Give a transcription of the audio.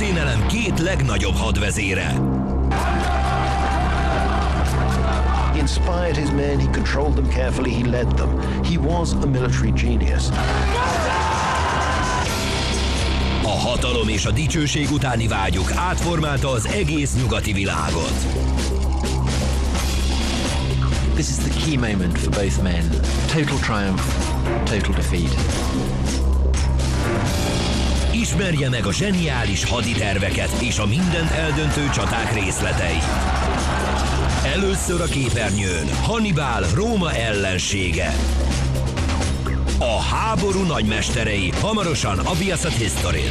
történelem két legnagyobb hadvezére. He inspired his men, he controlled them carefully, he led them. He was a military genius. A hatalom és a dicsőség utáni vágyuk átformálta az egész nyugati világot. This is the key moment for both men. Total triumph, total defeat. Ismerje meg a zseniális haditerveket és a mindent eldöntő csaták részleteit. Először a képernyőn Hannibal Róma ellensége. A háború nagymesterei hamarosan a Viaszat History.